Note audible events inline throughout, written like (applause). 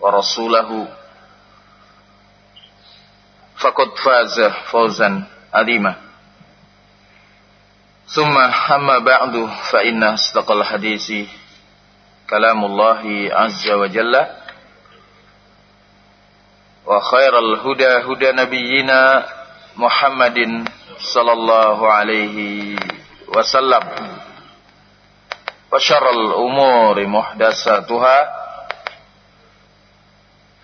ورسوله. فقد فاز فوزا عظيما. ثم أما بعد فإن أصدق الحديث كلام الله عز وجل وخير الهدى هدى نبينا محمد صلى الله عليه وسلم وشر الأمور محدثاتها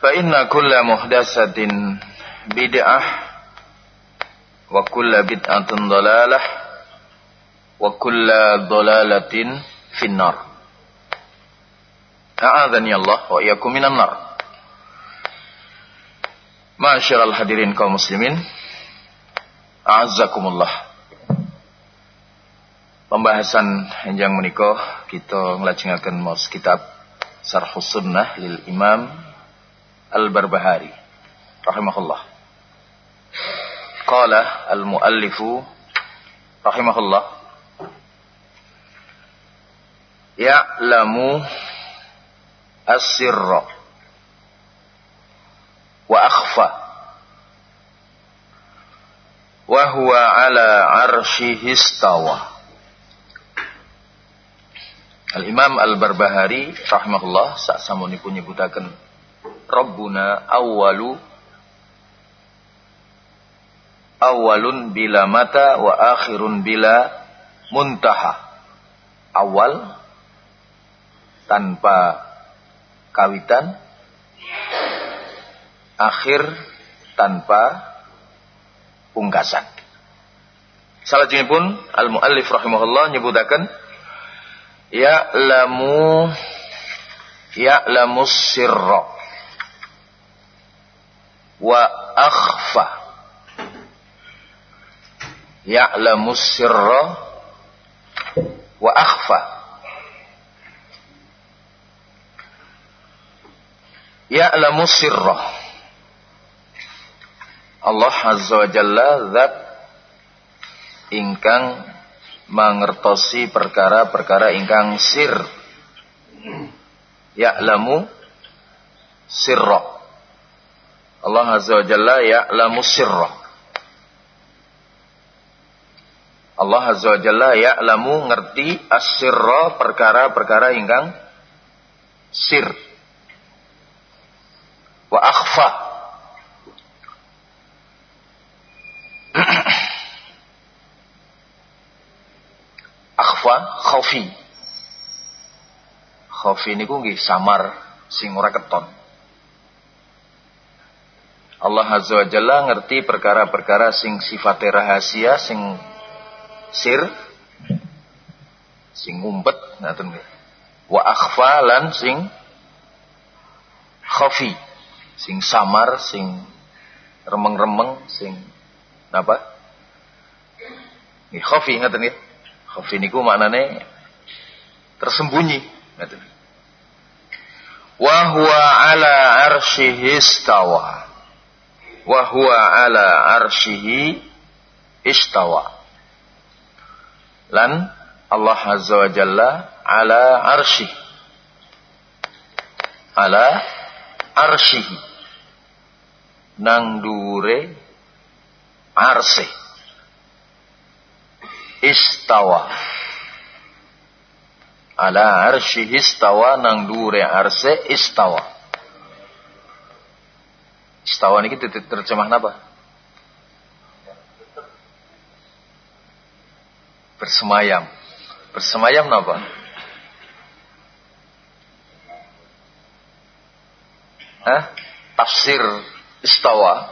Fa inna kulla muhdasatin bid'ah wa kulla bid'atin dalalah wa kulla dalalatin finnar. A'adhani Allah wa iyakum minan nar. Ma'asyiral hadirin kaum muslimin, a'azzakumullah. Pembahasan yang menikah kita ngelajengaken maos kitab Sarhus Sunnah lil Imam Al-Barbahari rahimahullah. Qala al-muallifu rahimahullah Ya'lamu as-sirra wa akhfa wa huwa ala arshihi istawa Al-Imam Al-Barbahari rahimahullah saat samunipun nyebutaken Rabbuna awwalu awalun bila mata wa akhirun bila muntaha. Awal tanpa kawitan, akhir tanpa pungkasan. Salah pun al-muallif rahimahullah nyebutaken ya'lamu ya'lamu sirra wa akhfa. Ya'lamu sirra wa akhfa. Ya'lamu sirra. Allah azza wa jalla zat ingkang mengertosi perkara-perkara ingkang sir. Ya'lamu sirra Allah azza wa jalla ya'lamu sirra Allah azza wa jalla ya'lamu ngerti as-sirra perkara-perkara ingkang sir. Wa akhfa. (clears throat) Akhfa khaufi khaufi niku nggih samar sing keton. Allah Azza wa Jalla ngerti perkara-perkara sing sifatnya rahasia, sing sir, sing ngumpet, ngaten Wa akhfa lan sing khafi, sing samar, sing remeng-remeng, sing apa? Nggih khafi ngaten nggih. Khafi niku maknane tersembunyi ngaten. Wa huwa ala arsyihi istawa wa huwa ala arsyihi istawa. Lan Allah Azza wa Jalla ala arsy. Ala arsyihi. Nang dure arse. Istawa. Ala arsyihi istawa nang dure arse istawa. Istawa ini terjemah apa? Bersemayam. Bersemayam apa? Hah? Tafsir istawa.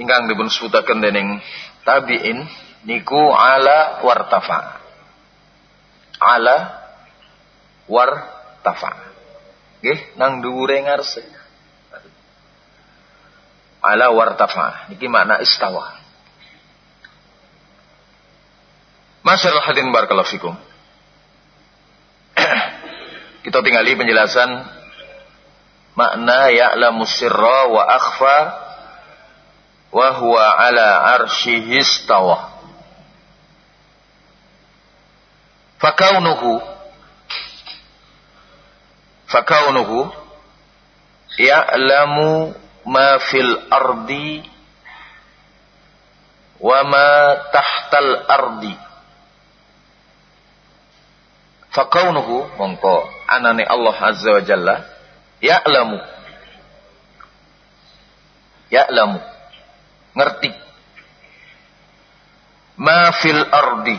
Ingkang dipun sebutaken dening tabi'in niku ala wartafa. Ala wartafa. Nggih, nang dhuwure ngarse ala wartafa. Niki makna istawa. Masyarul hadin barakallahu fikum. (clears throat) Kita tinggali penjelasan makna ya'lamu sirra wa akhfa wa huwa ala arsyihi istawa. Fakaunuhu fakaunuhu ya'lamu ma fil ardi wa ma tahtal ardi. Fakaunuhu mongko anane Allah azza wa jalla ya'lamu. Ya'lamu. Ngerti. Ma fil ardi.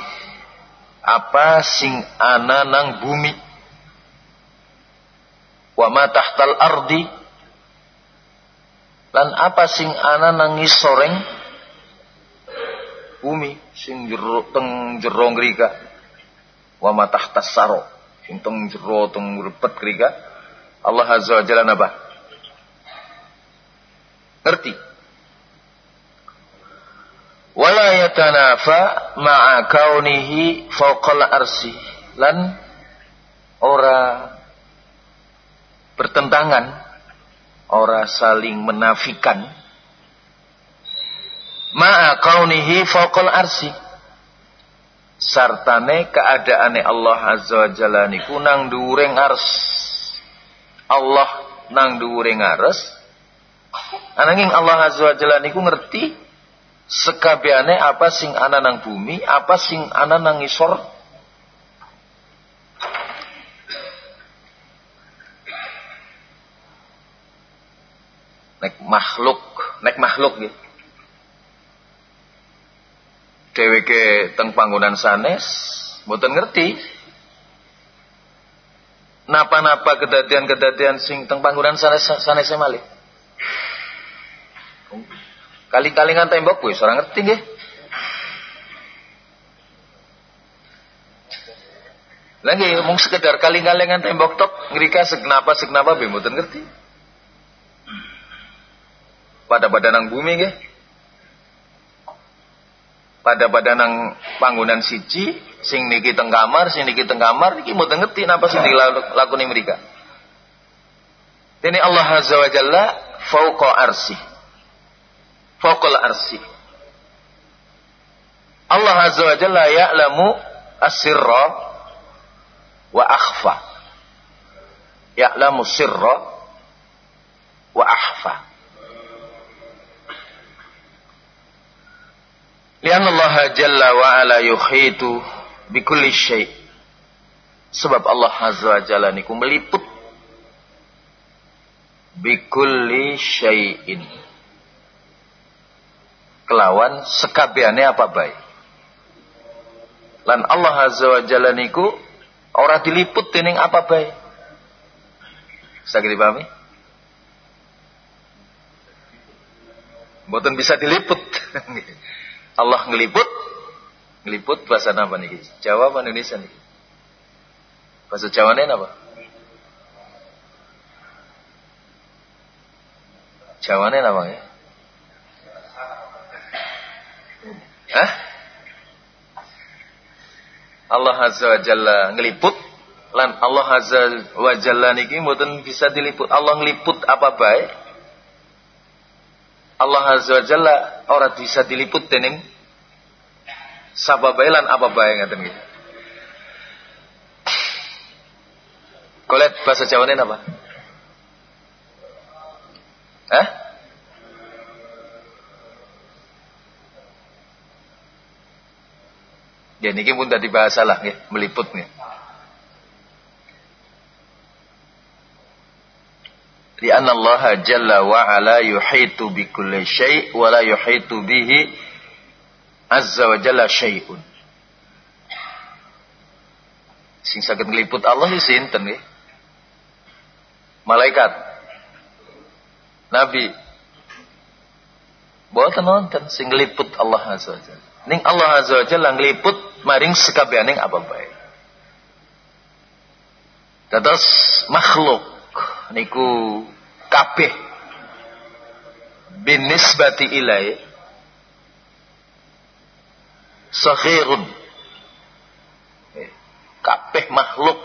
Apa sing ana nang bumi? Wa ma tahtal ardi Lan apa sing ana nangis soreng? Bumi sing jero teng jero ngrika wa matah tasaro sing teng jero teng repet ngrika Allah azza wa jalla napa ngerti? Wala yatanafa ma'a kaunihi fawqal arsi lan ora bertentangan ora saling menafikan. Ma'a kaunihi faqal arsi sartane keadaane Allah azza wa jalla niku nang dhuwuring ars Allah nang dhuwuring ars ananging Allah azza wa jalla niku ngerti sekabehane apa sing ana nang bumi apa sing ana nang isor nek makhluk nek makhluk gitu dheweke teng panggonan sanes mboten ngerti. Napa-napa kedadian-kedadian sing teng panggonan sanes sanes malih. Kali-kalingan tembok wis ora ngerti nggih. Lagi mung sekedar kali-kalingan tembok tok ngrika segenapa segenapa be mboten ngerti pada badanang bumi nggih pada badanang bangunan siji sing niki teng kamar sing niki teng kamar niki mboten ngerti napa sing dilakoni mereka. Dene Allah Azza wa Jalla fauqa arsi fauqal arsi Allah Azza wa Jalla ya'lamu asirra wa akhfa. Ya'lamu sirra wa akhfa Lian Allah Jalla wa ala yukhitu bikulli syai. Sebab Allah Azza wa Jalla niku meliput bikulli syai'in. Kelawan sekabiane apa baik. Lan Allah Azza wa Jalla niku ora diliput dening apa baik. Saged dipahami? Mboten bisa diliput. (laughs) Allah ngeliput, ngeliput bahasa apa nih? Jawa apa Indonesia nih? Bahasa Jawa ini apa? Jawa ini apa ya? Hah? Allah Azza wa Jalla ngeliput lan Allah Azza wa Jalla niki mboten bisa diliput. Allah ngeliput apa baik? Allah Azza wa Jalla ora bisa diliput dening sapa bae lan apa bae ngaten iki. Kolet bahasa Jawa ini apa? Hah? Ya niki pun tadi bahasa lah ya, meliput nih. Ala yuhitu bi kulli syai' wa la yuhitu bihi azza wa jalla syai'un. Sing saged ngliput Allah iki sinten nggih? Malaikat. Nabi. Boten nonton sing ngliput Allah azza wa jalla. Ning Allah azza wa jalla ngliput maring sekabianing apa bae. Dados makhluk niku kabeh. Binisbati ilai saghirun kabeh makhluk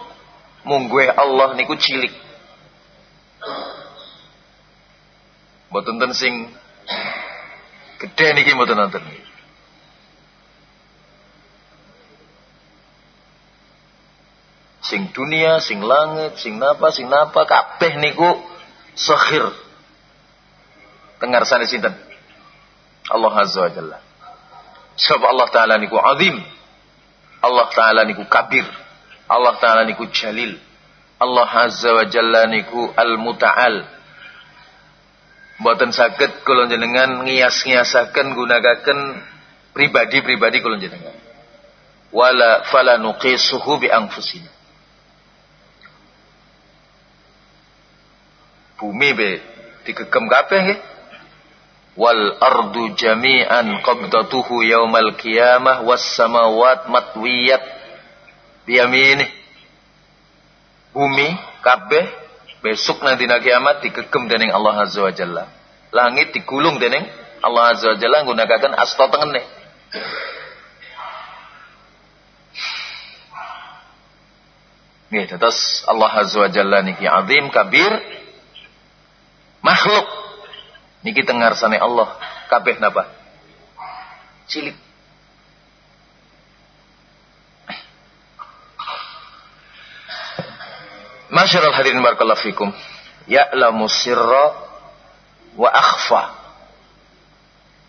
mungguhe Allah niku cilik. Mboten sing gede niki mboten nonton sing dunia, sing langit, sing napa, sing napa, kabeh niku sakhir. Tengarsane sinten? Allah Azza wa Jalla. Sebab Allah Ta'ala niku azim. Allah Ta'ala niku kabir. Allah Ta'ala niku jalil. Allah Azza wa Jalla niku al-muta'al. Mboten saged kula jenengan ngias-ngiasaken gunakaken pribadi-pribadi kula jenengan. Wala fala nuqisuhu bi. Bumi be digegem kabeh nggih. Wal ardu jami'an qabdatuhu yaumal qiyamah was samawat matwiyat. Biyamini. Bumi kabeh besok nanti kiamat digegem dening Allah azza wa jalla. Langit digulung dening Allah azza wa jalla nggunakaken asta tengene. Nggih, terus Allah azza wa jalla niki azim kabir makhluk. Niki tengar sane Allah. Kabeh napa? Cilik. Masyarul hadirin barakallahu fikum. Ya'lamu sirra wa akhfa.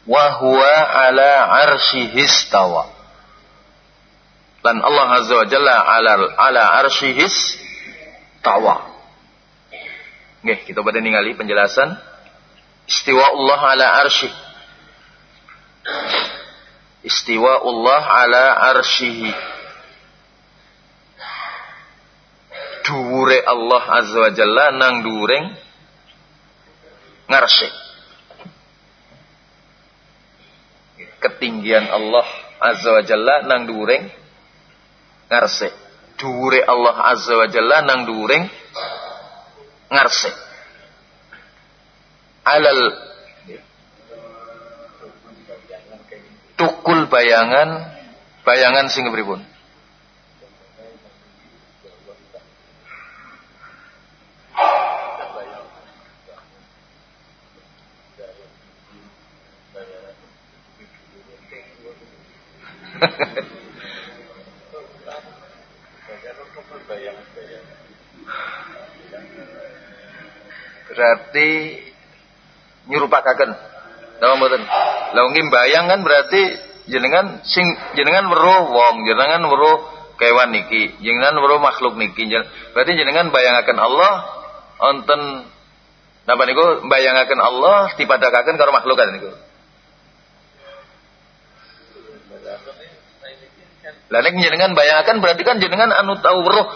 Wa huwa ala arsyihi istawa. Dan Allah azza wa jalla ala ala arsyihi tawa Nggih, kita pada ningali penjelasan istiwa Allah ala arsyih. Istiwa Allah ala arsyihi. Dhuwure Allah azza wa jalla nang dhuwuring ngarsy. Ketinggian Allah azza wa jalla nang dhuwuring ngarsy. Dhuwure Allah azza wa jalla nang dhuwuring ngarsik alal tukul bayangan bayangan sing pripun (laughs) berarti nyurupakaken. Napa mboten? Lah bayang kan berarti jenengan sing jenengan weruh wong, jenengan weruh kewan niki, jenengan weruh makhluk niki. Berarti jenengan bayangaken Allah wonten napa niku bayangaken Allah dipadakaken karo makhluk kan niku. Lah nek jenengan bayangaken berarti kan jenengan anu tahu weruh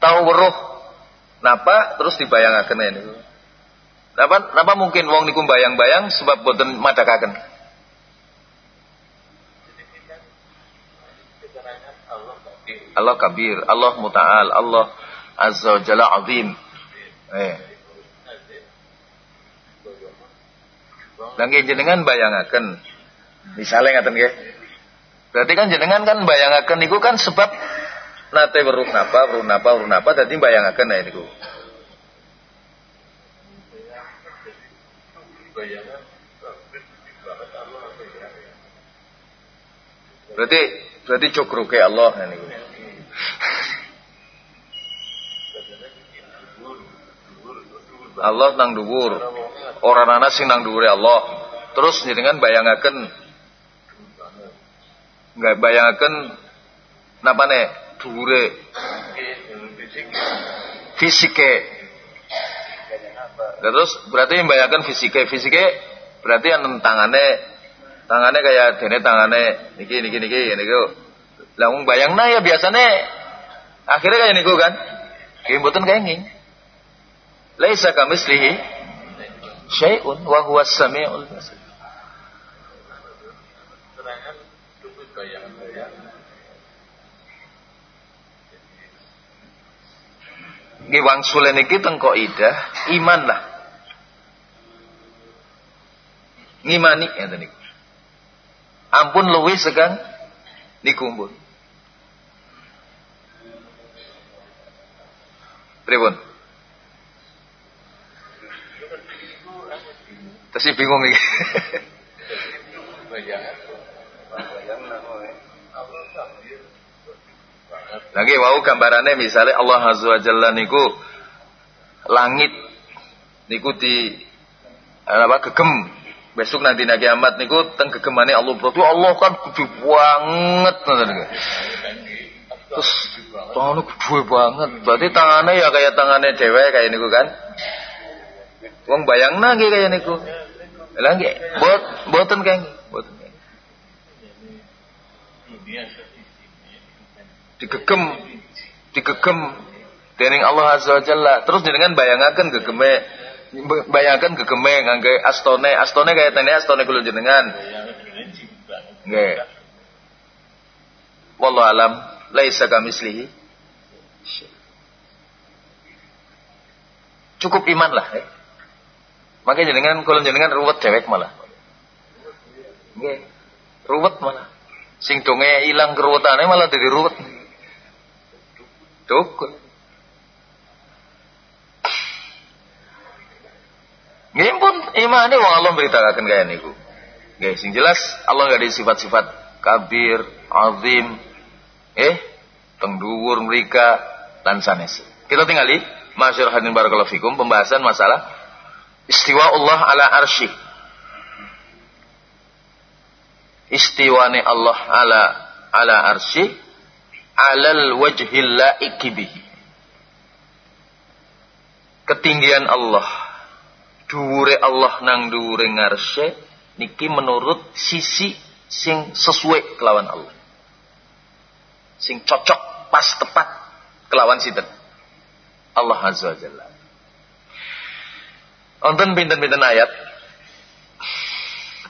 tahu weruh Napa terus dibayangaken niku. Napa napa mungkin wong niku bayang-bayang sebab boten madakaken. Allah kabir, Allah muta'al, Allah azza wa jalla azim. Eh. Dan jenengan bayangaken. Misalnya ngaten nggih. Berarti kan jenengan kan bayangaken niku kan sebab nate weruh napa, weruh napa, weruh napa dadi bayangaken ya niku. Berarti berarti cukruke Allah niku. Allah nang dhuwur. Ora ana sing nang dhuwure Allah. Terus jenengan bayangaken nggak bayangaken napa nih dhuwure fisike. Terus berarti membayangkan fisike, fisike berarti yang tangane tangane kayak dene tangane niki niki niki niku. Lah wong bayangna ya biasanya akhirnya kayak niku kan. Ki mboten kenging. Laisa kamislihi syai'un wa huwa as-sami'ul basir. Nggih wangsule niki teng kaidah iman lah. Ngimani ya niku. Ampun luwih sekang niku mbun. Pripun? Terus bingung iki. (laughs) Lagi wau gambarannya misalnya Allah Azza wa Jalla niku langit niku di apa gegem. Besok nanti nagi amat niku teng gegemane Allah berarti Allah kan gede banget terus tangannya gede banget. Berarti tangannya ya kayak tangannya dewe kayak niku kan? Wong bayang nagi kayak niku. Lagi buat buatan kayak buatan digegem digegem dening Allah Azza wa Jalla. Terus dengan bayangaken gegeme bayangaken gegeme ngangge astone. Astone kaya tene astone kula jenengan. Nggih. Wallahu alam laisa kamislihi. Cukup iman lah eh. makanya jenengan kalau jenengan ruwet dewek malah. Nggih. Ruwet malah. Sing donge ilang keruwetane malah jadi ruwet Dukun. Nggih pun imane wong Allah beritakan kaya niku. Nggih sing jelas Allah gak ada sifat-sifat kabir, azim, eh teng dhuwur mrika lan sanes. Kita tinggali Masyur hadin barakallahu fikum pembahasan masalah istiwa Allah ala arsy. Istiwane Allah ala ala arsy alal wajhil laiki bihi. Ketinggian Allah, dhuwure Allah nang dhuwure ngarsye niki menurut sisi sing sesuai kelawan Allah. Sing cocok pas tepat kelawan sinten? Allah Azza wa Jalla. Wonten pinten-pinten ayat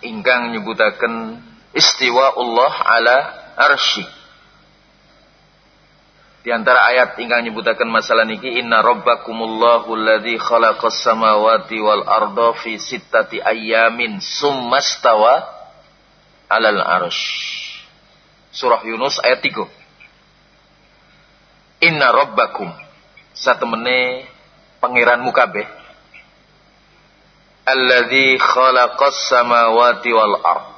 ingkang nyebutaken istiwa Allah ala arsy di antara ayat ingkang nyebutaken masalah niki inna rabbakumullahu alladzi khalaqas samawati wal arda fi sittati ayyamin summastawa alal arsh. Surah Yunus ayat 3. Inna rabbakum satemene pangeranmu kabeh alladzi khalaqas samawati wal ard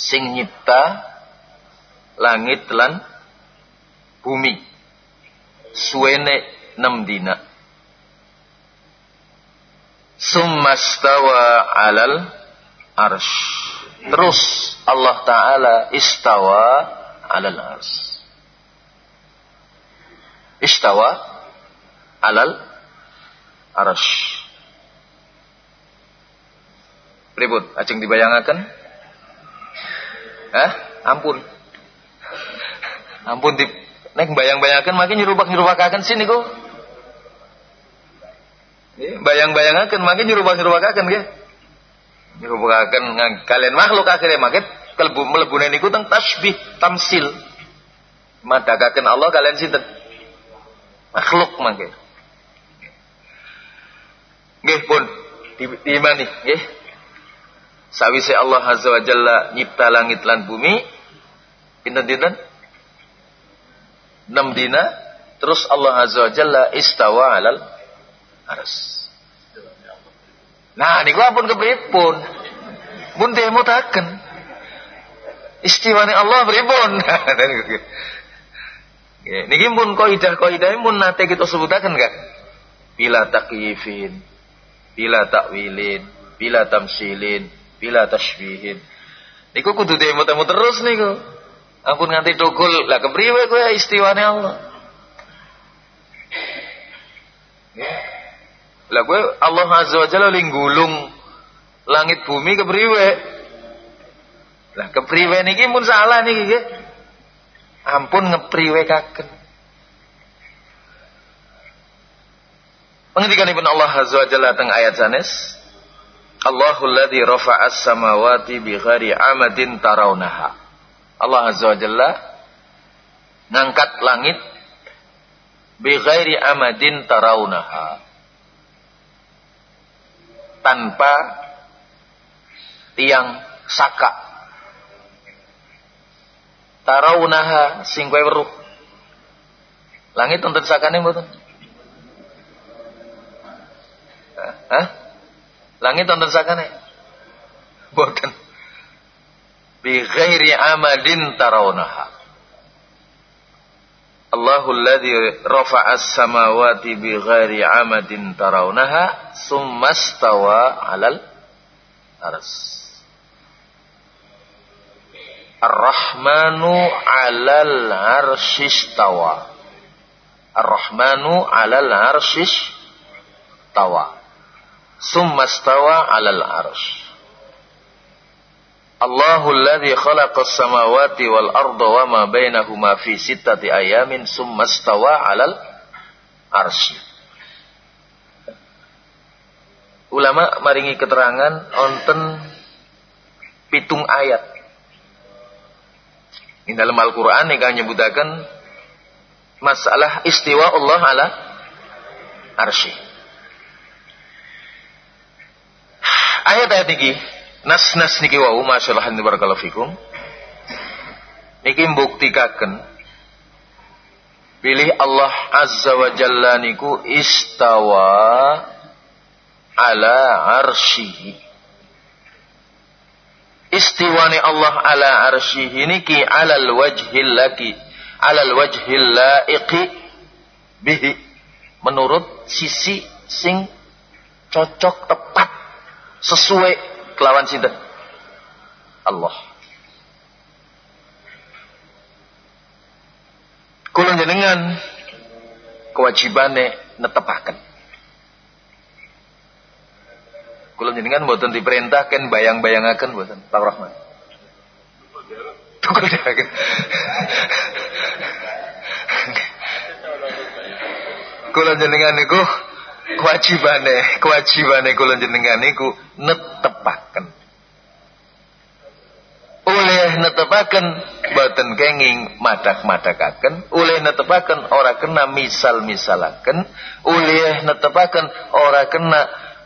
sing nyipta langit lan bumi suwene enam dina summastawa alal arsh terus Allah Ta'ala istawa alal arsh istawa alal arsh Ribut, acing dibayangakan? Hah? Ampun. Ampun di nek bayang-bayangkan makin nyerubak-nyerubakaken sini niku. Bayang-bayangaken makin nyerubah-nyerubahaken nggih. Nyerubahkan kalian makhluk akhirnya makin kelebu melebune niku teng tasbih tamsil. Madagaken Allah kalian sinten? Makhluk mangke. Nggih pun. Di, di mana nggih. Sawise Allah azza wa jalla nyipta langit lan bumi. Pinten-pinten 6 dina terus Allah azza wa jalla istawa alal aras. Nah niku ampun kepripun. Mun temutaken istiwane Allah pripun? (laughs) Niki mun kaidah-kaidah mun nate kita sebutaken kan bila takyifin bila takwilin bila tamsilin bila tashbihin. Niku kudu temu-temu terus niku ampun nganti tukul lah kepriwe kowe istiwane Allah? Lah kowe Allah azza wa jalla linggulung langit bumi kepriwe. Lah kepriwe niki mun salah niki nggih. Ampun ngepriwekaken Pengendikanipun Allah azza wa jalla teng ayat sanes Allahul ladzi rafa'as samawati bi ghairi amadin tarawnaha Allah azza wa jalla ngangkat langit bi ghairi amadin tarawnaha tanpa tiang saka. Tarawnaha sing kowe weruh. Langit enten sakane mboten? Hah? Langit enten sakane? Mboten bi ghairi amadin tarawnaha Allahul ladzi rafa'as samawati bi ghairi amadin tarawnaha summa stawa 'alal ars. Ar-Rahmanu 'alal arsyistawa. Ar-Rahmanu 'alal arsyistawa. Summa stawa 'alal arsy. Allahul ladzi khalaqas samawati wal arda wa ma bainahuma fi sittati ayamin summa stawa 'alal arsy. Ulama maringi keterangan onten pitung ayat. Di dalam Al-Qur'an nika nyebutaken masalah istiwa Allah ala arsy. Ayat-ayat iki nas-nas niki wau masyaallah barakallahu fikum. Niki mbuktikaken pilih Allah azza wa jalla niku istawa ala arsyihi. Istiwane Allah ala arsyihi niki alal wajhil laki alal wajhil laiqi bihi. Menurut sisi sing cocok tepat sesuai kelawan sinten? Allah. Kula jenengan kewajibane netepaken. Kula jenengan mboten diperintahkan bayang-bayangaken mboten Pak Rahman. Tukul dahaken kula jenengan niku kewajibane kewajibane kula jenengan niku netepaken. Oleh netepaken boten kenging madak-madakaken oleh netepaken ora kena misal-misalaken. Oleh netepaken ora kena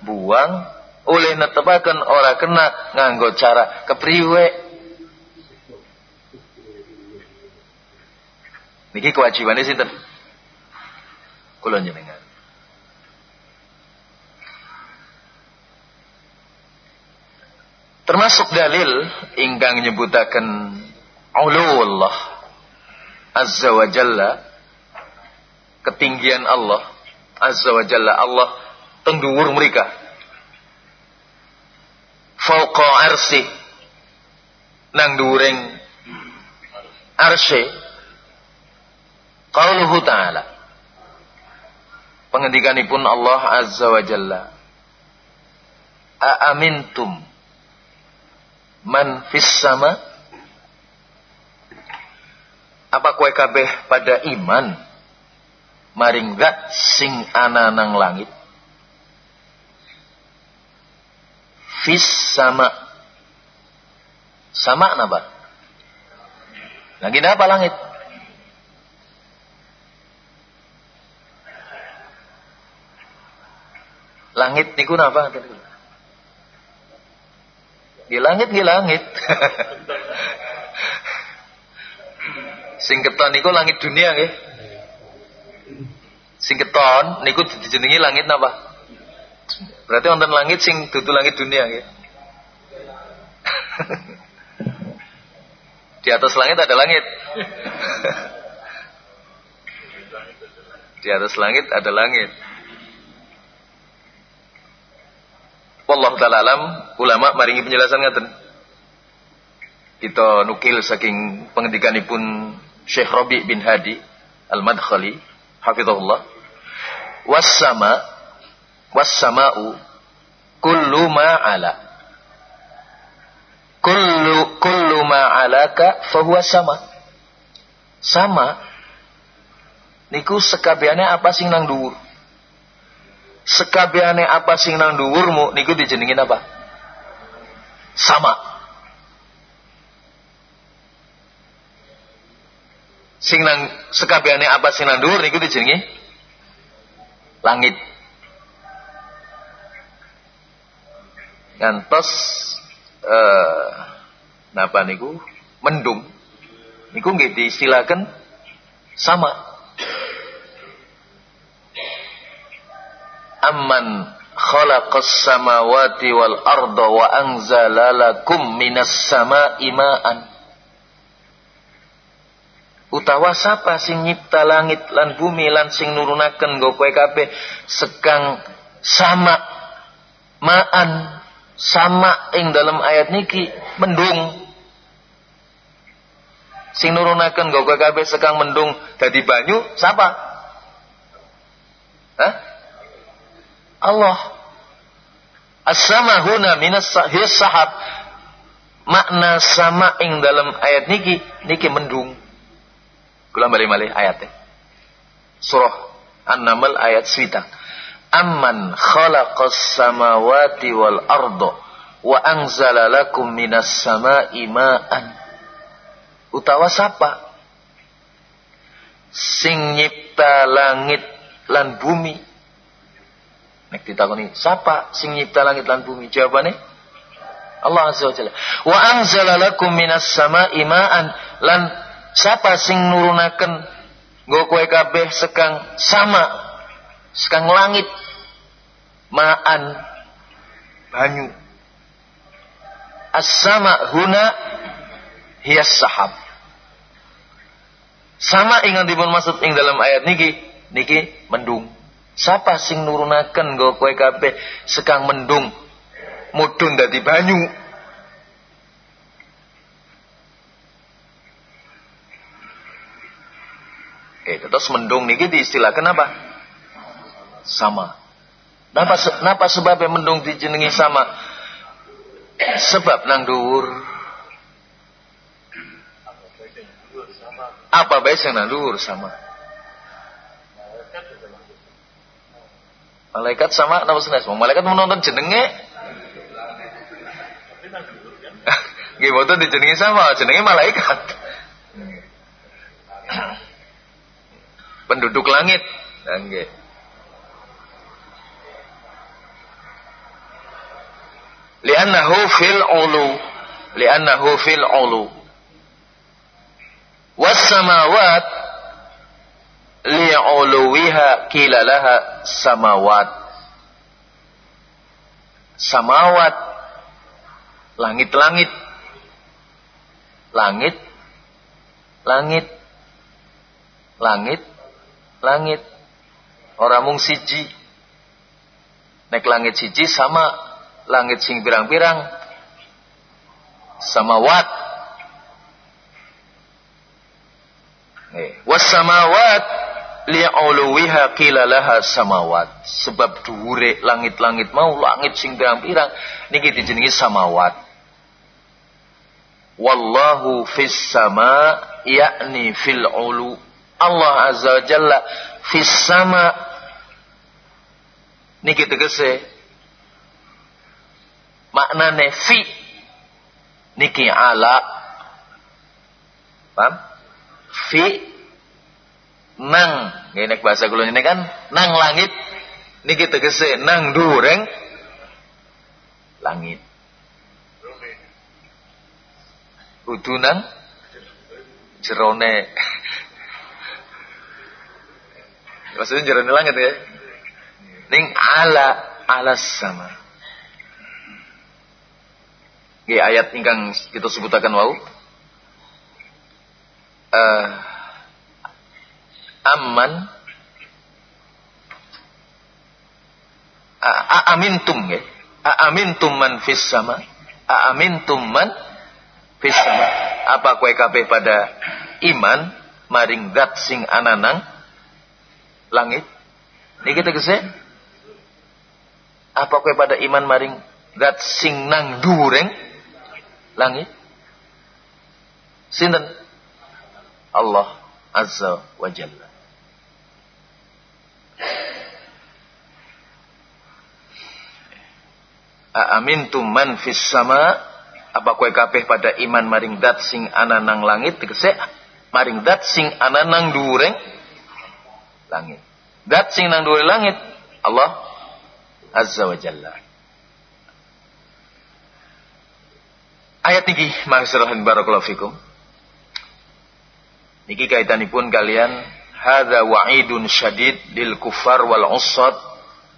buang. Oleh netepaken ora kena nganggo cara kepriwe niki kewajibane sinten? Kula jenengan Termasuk dalil ingkang nyebutaken Allah Azza wa Jalla ketinggian Allah Azza wa Jalla Allah tengduwur mereka. Fauqa arsi nang during arsy. Qauluhu ta'ala pengendikanipun Allah Azza wa Jalla Aamintum man fis sama apa kue kabeh pada iman maring zat sing ana nang langit fis sama. Sama apa? Lagi apa langit? Langit niku napa? Di langit di langit. Sing keton niku langit dunia nggih. Sing keton niku dijenengi langit napa? Berarti wonten langit sing dudu langit dunia nggih. Di atas langit ada langit. Di atas langit ada langit. Wallahu taala alam, ulama maringi penjelasan ngaten. Kita nukil saking pengendikanipun Syekh Rabi bin Hadi Al-Madkhali hafizahullah. Was-sama was-sama'u kullu ma ala. Kullu kullu ma alaka fahuwa sama. Sama niku sekabiane apa sing nang dhuwur sekabehane apa sing nang dhuwurmu niku dijenengin apa? Sama. Sing nang sekabehane apa sing nang dhuwur niku dijenengi langit. Ngantos eh napa niku mendung niku nggih diistilahkan sama amman khalaqas samawati wal arda wa anzala lakum minas sama'i ma'an. Utawa sapa sing nyipta langit lan bumi lan sing nurunaken nggo kowe kabeh? Sekang sama ma'an sama ing dalam ayat niki mendung. Sing nurunaken nggo kowe kabeh sekang mendung dadi banyu sapa? Hah? Allah. As-sama huna minas sahab. Makna sama ing dalam ayat niki niki mendung. Kula balik malih ayatnya. Surah An-Naml ayat swita. Amman khalaqas samawati wal ardo wa anzala lakum minas sama'i ma'an. Utawa sapa? Sing nyipta langit lan bumi Nek ditakoni, siapa sing nyipta langit lan bumi? Jawabane Allah Azza wa Jalla. Wa anzala lakum minas sama'i ma'an lan siapa sing nurunaken nggo kowe kabeh sekang sama sekang langit ma'an banyu. As-sama huna hias sahab. Sama ingat dipun maksud ing dalam ayat niki niki mendung. Siapa sing nurunaken nggo kowe kabeh sekang mendung mudhun dadi banyu. Eh, terus mendung niki diistilahkan apa? Sama. Napa napa sebabnya mendung dijenengi sama? Sebab nang dhuwur. Apa bae sing nang dhuwur sama? Malaikat sama apa senes? Malaikat menonton jenenge. (laughs) Nggih boten dijenengi sama, jenenge malaikat. Penduduk langit. Nggih. Li'annahu fil ulu. Li'annahu fil ulu. Was samawat li'uluwiha kila laha samawat samawat langit-langit. Langit. Langit. Langit. Langit. Orang mung siji. Nek langit siji sama. Langit sing pirang-pirang. Samawat. Eh was samawat li'uluwiha qila samawat. Sebab dhuwure langit-langit mau langit sing pirang-pirang niki dijenengi samawat. Wallahu fis sama yakni fil ulu. Allah azza wa jalla fis sama. Niki tegese maknane fi. Niki ala. Paham? Fi nang. Ini bahasa kula ini kan nang langit. Niki tegese nang dureng. Langit. Kudu nang jerone. (laughs) Maksudnya jerone langit ya. Ning ala alas sama. Nggih ayat ingkang kita sebutakan wau. Uh, aman aamintum ya. Aamintum man fis sama. Aamintum man fis sama. Apa kue kabeh pada iman maring dat sing ananang? Langit. Ini kita kese apa kue pada iman maring dat sing nang dureng langit. Sinten? Allah azza wa jalla Aamintum man fis sama? Apa kue kabeh pada iman maring dat sing ana nang langit? Tegese maring dat sing ana nang dureng langit. Dat sing nang dureng langit Allah azza wa jalla. Ayat niki maksudnya barakallahu fikum. Niki kaitanipun kalian hadza wa'idun syadid lil kufar wal usad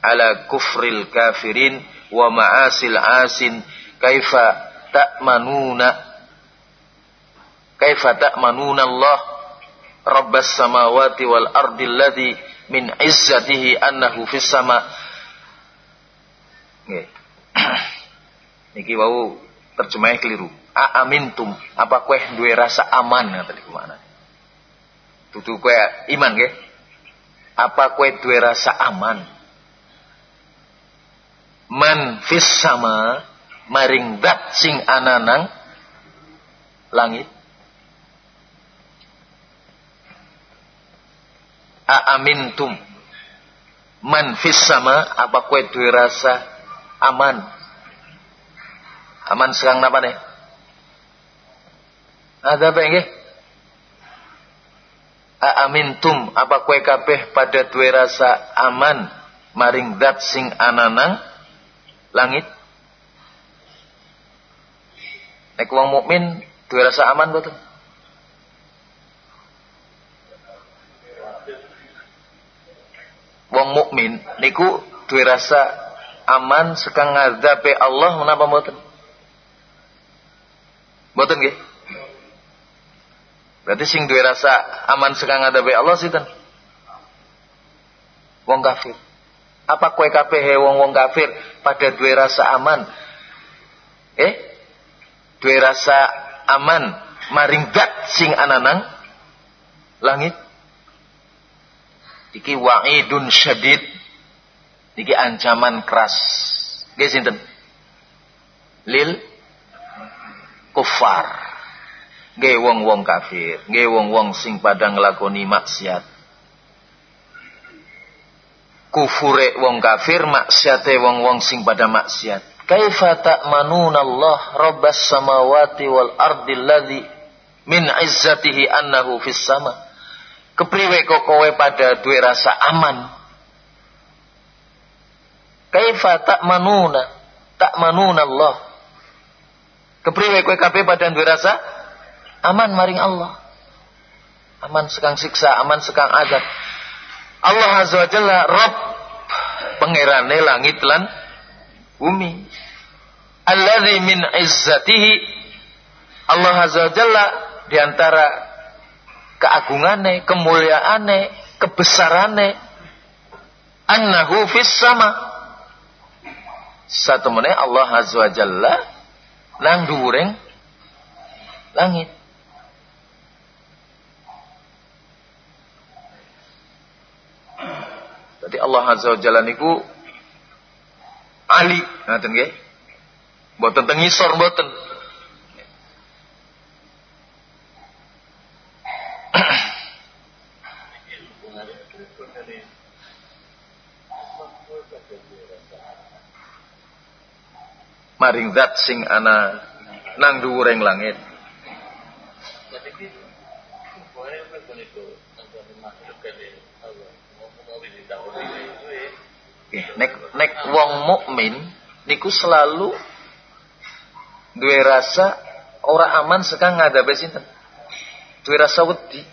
ala kufril kafirin wa ma'asil asin kaifa ta'manuna kaifa ta'manuna Allah rabbas samawati wal ardi alladhi min izzatihi annahu fis sama. Nggih. (clears throat) Niki wau terjemahnya keliru. A amintum apa kue duwe rasa aman? Tadi ke mana dudu kue iman nggih. Apa kue duwe rasa aman man fis sama maring dat sing ananang langit. A amintum man fis sama apa kue duwe rasa? Aman. Aman serang napa nih? Ada apa nggih a amintum apa kue kabeh pada duwe rasa aman maring dat sing ananang langit. Nek wong mukmin duwe rasa aman betul. Wong mukmin niku duwe rasa aman sekang ngazabe Allah menapa mboten? Mboten nggih? Berarti sing duwe rasa aman sekang ngazabe Allah sinten? Wong kafir. Apa kue kabeh wong-wong kafir pada duwe rasa aman? Eh? Duwe rasa aman maring dat sing ananang langit. Iki wa'idun syadid. Iki ancaman keras. Nggih sinten? Lil kufar. Nggih wong-wong kafir, nggih wong-wong sing padang nglakoni maksiat kufure wong kafir maksiate wong-wong sing pada maksiat. Kaifa ta'manuna Allah rabbas samawati wal ardi alladhi min izzatihi annahu fis sama. Kepriwe kok kowe pada duwe rasa aman. Kaifa ta'manuna ta'manuna Allah. Kepriwe kowe kabeh pada duwe rasa aman maring Allah. Aman sekang siksa aman sekang azab Allah Azza wa Jalla Rabb pangerane langit lan bumi. Alladzi min izzatihi Allah Azza wa Jalla di antara keagungane, kemuliaane, kebesarane annahu fis sama. Satu meneh Allah Azza wa Jalla nang dhuwuring langit. Jadi Allah Azza wa Jalla niku ali ngaten nggih. Mboten teng ngisor mboten. maring zat sing ana nang dhuwuring langit. Nek nek wong mukmin niku selalu duwe rasa ora aman sekang ngadabe sinten. Duwe rasa wedi.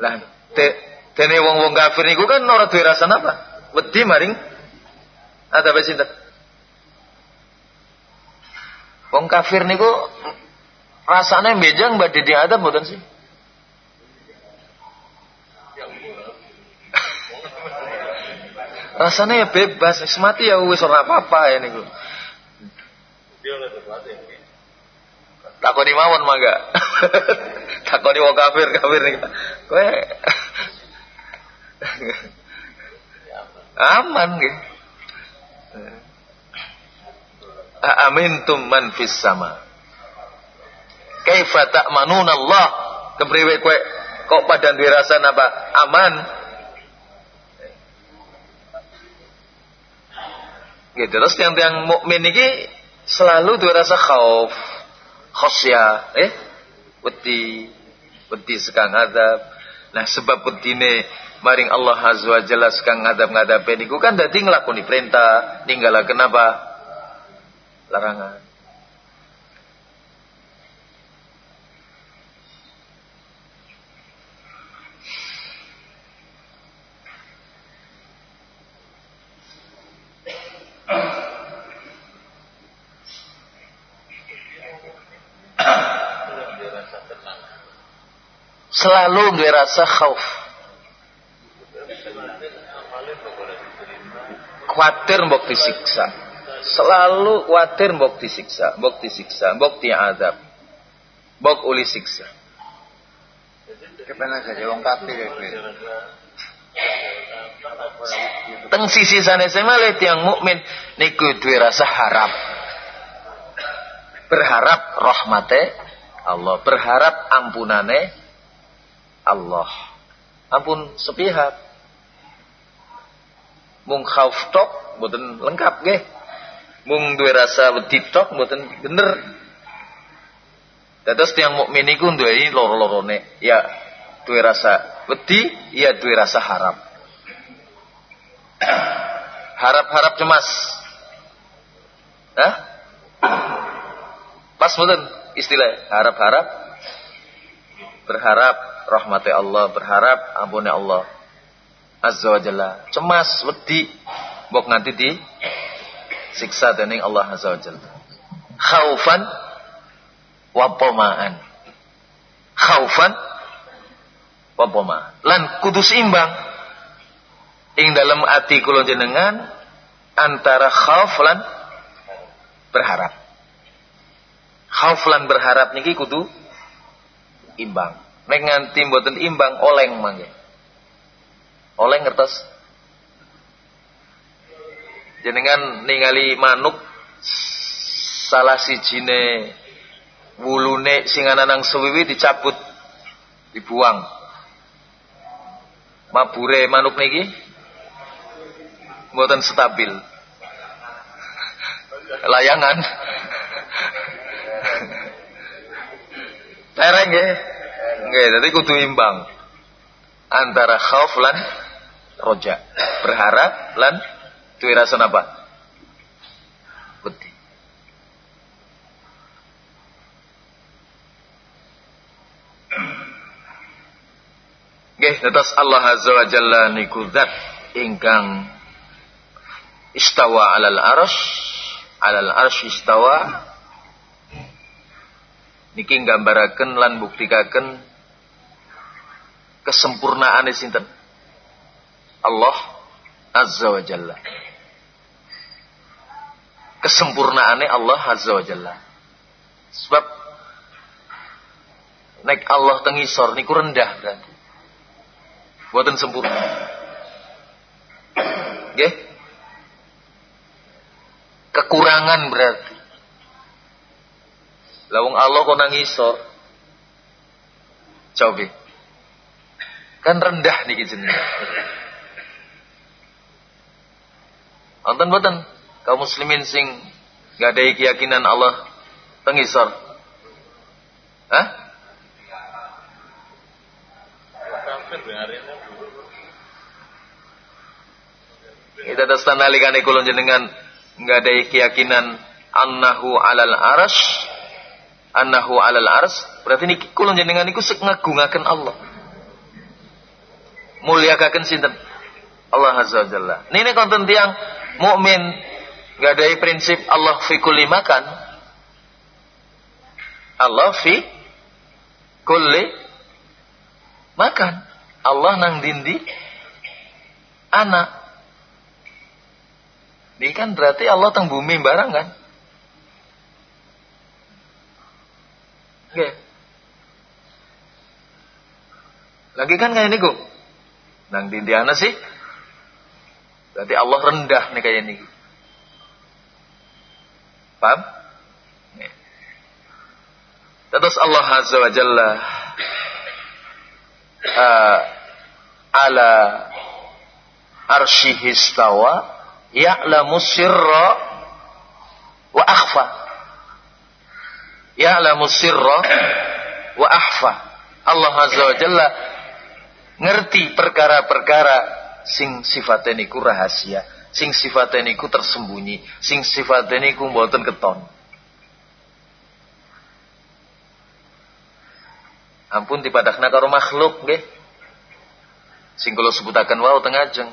Lah te dene wong-wong kafir niku kan ora duwe rasa napa? Wedi maring adabe sinten. Wong kafir niku rasane bejang badhe diadab mboten sih? Rasanya ya bebas wis mati ya wis ora apa-apa ya niku. Takoni mawon mangga (laughs) takoni wong kafir kafir niku. Kowe aman. Nggih. Amintum man fis sama. Kaifa ta'manuna Allah? Kepriwe kowe kok pada duwe rasa apa? Aman Gitu. Terus yang mukmin ini selalu tuh rasa khauf, khosya, eh, wedi, wedi sekang adab. Nah sebab wedine maring Allah azza wa jalla sekang ngadap ngadape niku kan dadi nglakoni perintah, ninggalaken apa? Larangan. Selalu duwe rasa khauf. Kuatir mbok disiksa. Selalu kuatir mbok disiksa, mbok disiksa, mbok diadab. Mbok uli siksa. Kepenak aja wong kafir ya, Teng sisi sana malah tiang mukmin niku duwe rasa harap. Berharap rahmate Allah, berharap ampunane Allah. Ampun sepihak. Mung khauf tok mboten lengkap nggih. Mung duwe rasa wedi tok mboten bener. Dados tiyang mukmin iku duwe loro-lorone. Ya duwe rasa wedi, ya duwe rasa harap. (clears throat) Harap-harap cemas. Hah? Pas mboten istilah harap-harap berharap rahmati Allah, berharap ampunnya Allah. Azza wa Jalla. Cemas, wedi, bok nanti di siksa dening Allah Azza wa Jalla. Khaufan wa poma'an. Khaufan wa. Lan kudu seimbang ing dalam ati kula jenengan antara khauf lan berharap. Khauf lan berharap niki kudu imbang. Nek nganti mboten imbang oleng mangke. Oleng ngertos? Jenengan ningali manuk salah sijine wulune sing ana nang suwiwi dicabut dibuang. Mabure manuk niki mboten stabil. (laughs) Layangan. (laughs) Tereng ya. Nggih, dadi kudu imbang. Antara khauf lan roja. Berharap lan duwe rasa napa? Wedi. Nggih, tetes Allah Azza wa Jalla niku zat ingkang istawa alal arsh alal arsh istawa niki nggambaraken lan buktikaken kesempurnaan sinten? Allah Azza wa Jalla. Kesempurnaane Allah Azza wa Jalla. Sebab nek Allah tengisor niku rendah berarti buatan sempurna. Nggih? Kekurangan berarti. Lawung Allah kok nangisor coba Kan rendah niki jenengan. Wonten boten? kaum muslimin sing gak ada keyakinan Allah tengisor. Hah? Kita terus tandalikan kulon jenengan nggak ada keyakinan annahu alal aras annahu alal aras berarti ini kulon jenengan iku sek Allah muliakaken sinten Allah azza wajalla ini konten tiang mukmin ada prinsip Allah fi kulli makan Allah fi kulli makan Allah nang dindi anak ini kan berarti Allah teng bumi barang kan? Oke. Lagi kan kayak ini kok. Nang di ana sih. Berarti Allah rendah nih kayak ini. Paham? Terus Allah Azza wa Jalla uh, ala arsyihistawa ya'lamu sirra wa akhfa ya'lamu sirra wa akhfa Allah azza wa jalla ngerti perkara-perkara sing sifatnya niku rahasia sing sifatnya niku tersembunyi sing sifatnya niku mboten keton ampun dipadakna karo makhluk nggih sing kula sebutaken wau tengah jeng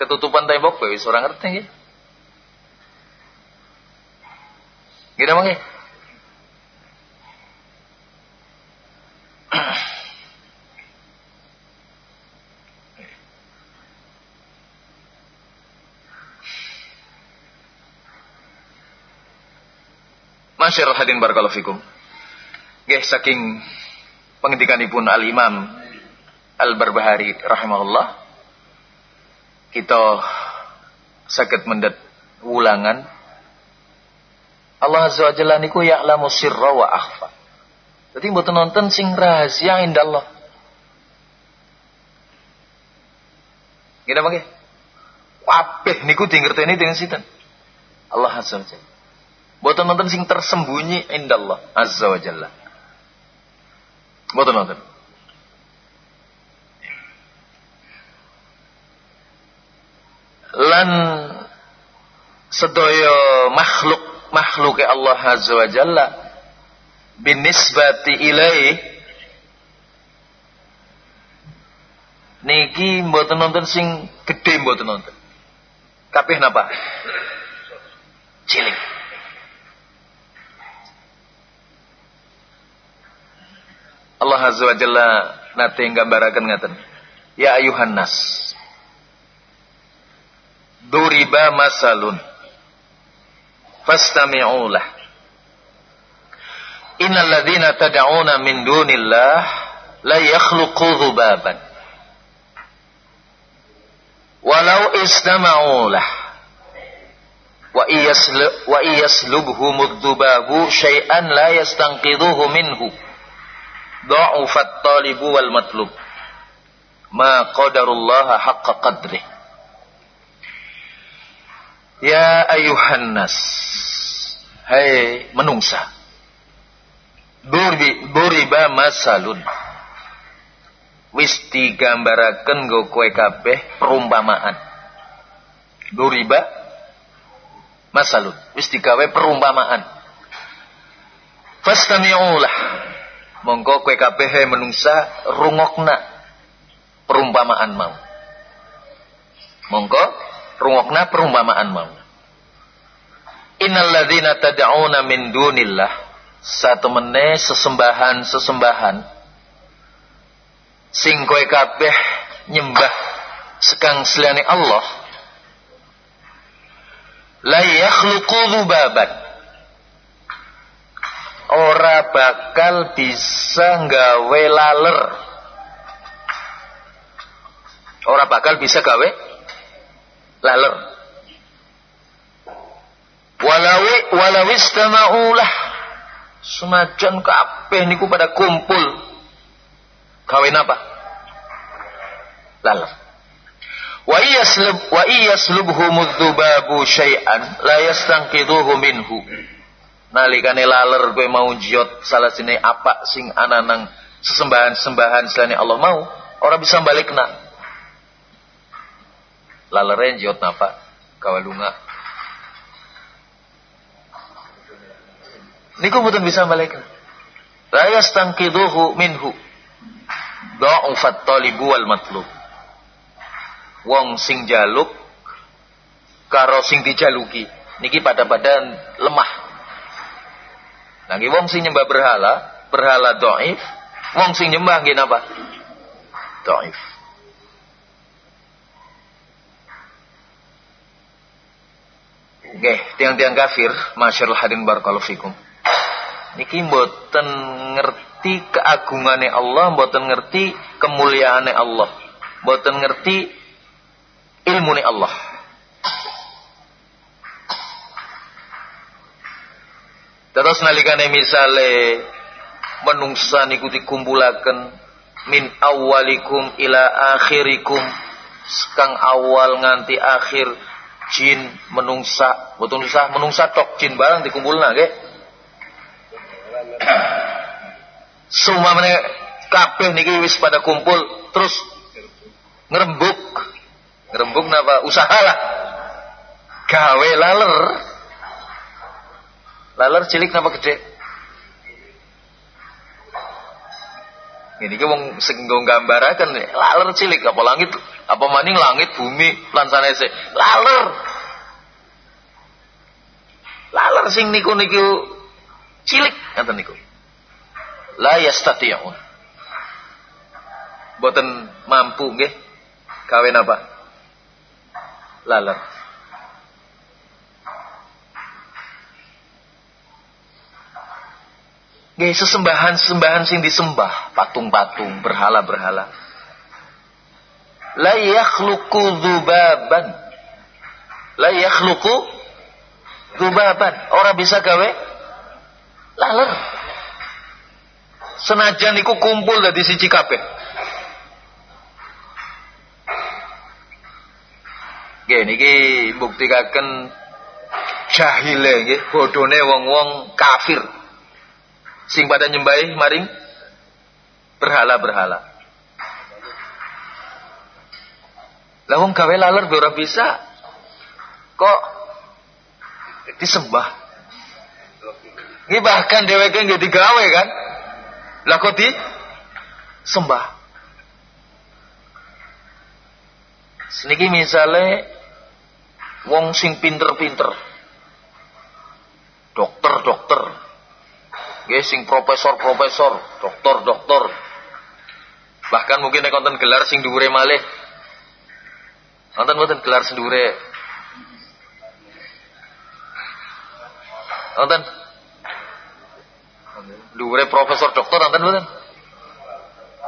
ketutupan tembok bae wis ora ngerti nggih. Gila mangke. Masyarul hadin barakallahu fikum. Nggih saking pengendikanipun Al Imam Al Barbahari rahimahullah kita sakit mendet ulangan Allah Azza wa Jalla niku ya'lamu sirra wa akhfa. Jadi mboten nonton sing rahasia indah Allah. Gila pakai? Wabeh niku dingerteni dengan sinten? Allah Azza wa Jalla. Mboten nonton sing tersembunyi indah Allah Azza wa Jalla. Mboten nonton. lan sedaya makhluk makhluk Allah azza wa jalla binisbati ilai niki mboten nonton sing gede mboten nonton kabeh napa cilik Allah azza wa jalla nate nggambaraken ngaten. Ya ayuhan nas. Duriba masalun. Fastami'u lah innal ladzina tad'una min dunillah la yakhluqu dhubaban. Walau istama'u lah wa iyaslu wa iyaslubhum adh-dhubabu syai'an la yastanqidhuhu minhu dha'ufat talibu wal matlub ma qadarullaha haqqa qadrih Ya ayuhan nas. Hai menungsa. Durbi duriba masalun. Wis digambaraken go kowe kabeh perumpamaan. Duriba masalun. Wis digawe perumpamaan. Fastami'ulah. Monggo kowe kabeh menungsa rungokna perumpamaan mau. Monggo rungokna perumpamaan mau. Innalladzina tad'una min dunillah satu mene sesembahan-sesembahan sing kowe kabeh nyembah sekang selani Allah la yakhluqu dzubaban ora bakal bisa nggawe laler ora bakal bisa gawe laler. Walawi walawis tamaulah semajan kabeh niku pada kumpul kawin apa? Laler. Wa iyaslub wa iyaslubhu mudzubabu syai'an la yastanqidhuhu minhu. Nalikane laler kowe mau jiot salah sini apa sing ananang sesembahan-sembahan selain Allah mau, ora bisa balikna. Lalere jiot napa? Kawalunga. Niku mboten bisa balikna. La yastanqidhuhu minhu. Da'ufat talibu wal matlub wong sing jaluk karo sing dijaluki niki pada badan lemah lagi wong sing nyembah berhala berhala doif wong sing nyembah nggih napa doif Nggih, tiang-tiang kafir, masyarul hadin barakallahu fikum. Niki mboten ngerti keagungane Allah, mboten ngerti kemuliaane Allah. Mboten ngerti ilmu ni Allah. Terus nalikane misale menungsa niku dikumpulaken min awalikum ila akhirikum. Kang awal nganti akhir jin menungsa. Betul usah menungsa tok jin barang dikumpulna nggih. Semua meneh kabeh niki wis pada kumpul terus ngerembuk ngerembuk napa? Usahalah. Gawe laler laler cilik napa gede? Ini ki wong sing gambaraken laler cilik apa langit apa maning langit bumi lan sanese laler! Laler sing niku niku cilik ngaten niku. La yastati'un. Boten mampu nggih. Gawe napa? Laler. Gaya sesembahan-sesembahan sing disembah, patung-patung, berhala-berhala. La yakhluqu dzubaban. La yakhluqu dzubaban. Orang bisa gawe laler. Senajan iku kumpul dari siji kabeh. Nggih niki buktikaken jahile nggih bodhone wong-wong kafir sing pada nyembahi maring berhala-berhala. Lah wong gawe laler ora bisa. Kok disembah? Ini bahkan dheweke nggih digawe kan? Lah kok di sembah? Seniki misalnya wong sing pinter-pinter. Dokter-dokter. Nggih sing profesor-profesor, dokter-dokter. Bahkan mungkin nek konten gelar sing dhuwure malih. Wonten mboten gelar sing dhuwure. Wonten dhuwure profesor dokter wonten mboten?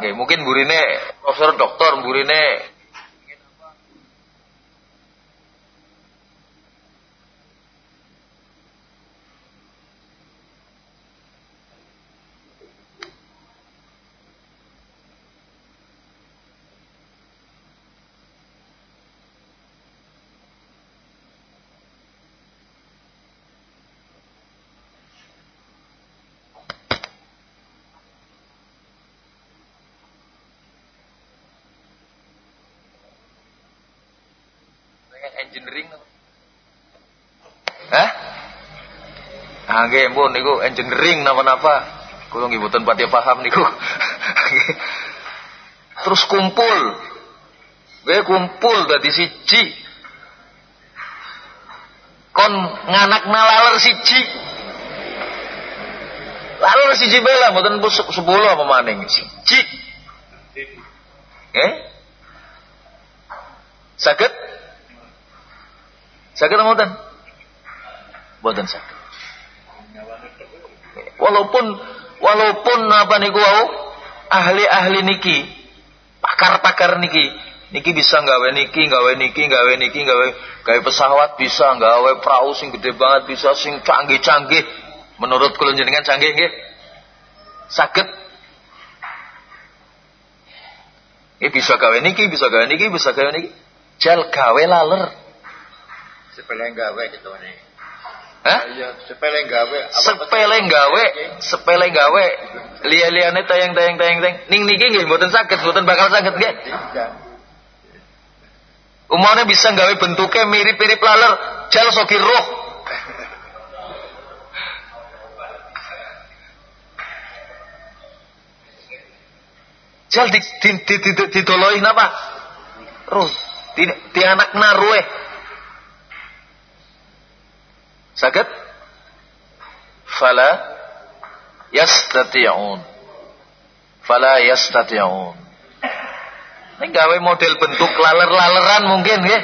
Nggih, mungkin burine profesor dokter, burine engineering Hah? Ah nggih pun niku engineering napa-napa. Kula nggih mboten pati paham niku. Terus kumpul. Gue kumpul dadi siji. Kon nganak nalaler siji. Lalu siji bela mboten sepuluh apa maning siji. Eh? Sakit? Sakit mboten? Mboten sakit. Walaupun walaupun apa niku wau ahli-ahli niki, pakar-pakar niki, niki bisa gawe niki, gawe niki, gawe niki, gawe gawe pesawat bisa, gawe perahu sing gede banget bisa, sing canggih-canggih. Menurut kula jenengan canggih nggih? Saged Ini bisa gawe niki, bisa gawe niki, bisa gawe niki. Jal gawe laler. Sepele gawe gitu nih. Hah? Iya, sepele gawe. Sepele gawe, sepele gawe. Lia-liane tayang-tayang tayang-tayang. Ning niki nggih mboten saged, mboten bakal saged nggih. Umane bisa gawe bentuknya mirip-mirip laler, jal soki roh. Jal di di di di, di ditoloi napa? Roh. Di, di anak naruhe. Saged? Fala yastati'un. Fala yastati'un. Ini gawe model bentuk laler-laleran mungkin ya.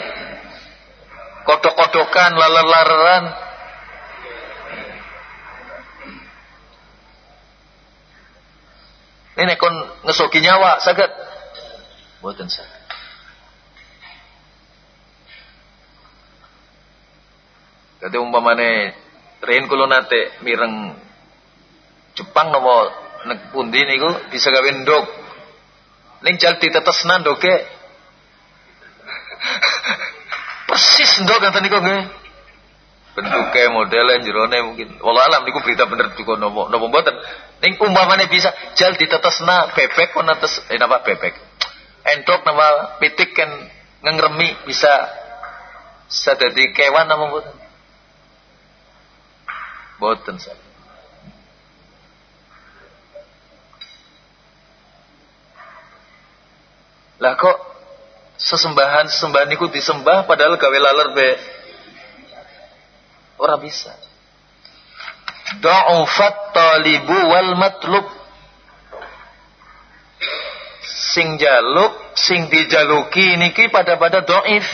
Kodok-kodokan, laler-laleran. Ini kon ngesoki nyawa, saged. Boten saged. Dadi umpamane Rin kula nate mireng Jepang napa nek pundi niku bisa gawe ndok. Ning jal ditetesna ndoke. (laughs) Persis ndok ngoten niku nggih. Bentuke modele jerone mungkin. Wallah alam niku berita bener juga napa napa mboten. Ning umpamane bisa jal ditetesna bebek kon netes eh napa bebek. Endok napa pitik kan ngengremi bisa sadadi kewan napa mboten. Boten saya. Lah kok sesembahan sesembahan niku disembah padahal gawe laler be ora bisa. Da'ufat talibu wal matlub. Sing jaluk, sing dijaluki niki pada-pada doif.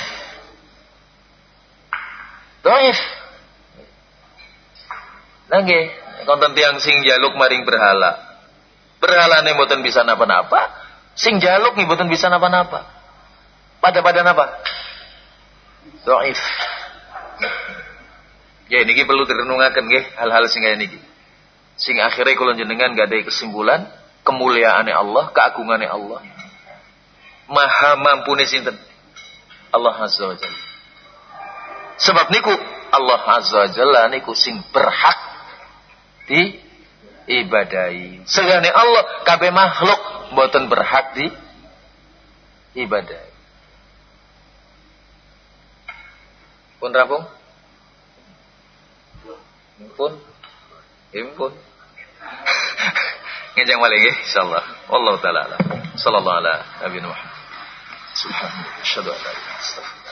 Doif. Nggih, konten tiang sing jaluk maring berhala. Berhalane mboten bisa napa-napa, sing jaluk nih mboten bisa napa-napa. Pada-pada napa? Dhaif. Ya niki perlu direnungaken nggih hal-hal sing kaya niki. Sing akhirnya kula jenengan gak ada kesimpulan kemuliaannya Allah, keagungannya Allah. Maha mampune sinten? Allah Azza wa Jalla. Sebab niku Allah Azza wa Jalla niku sing berhak di ibadai. Segane Allah kabeh makhluk mboten berhak di ibadai. Pun rampung? Pun? Impun. (laughs) Ngejang balik ya, insyaallah. Wallahu taala. Sallallahu ala Nabi Muhammad. Subhanallah. Asyhadu an.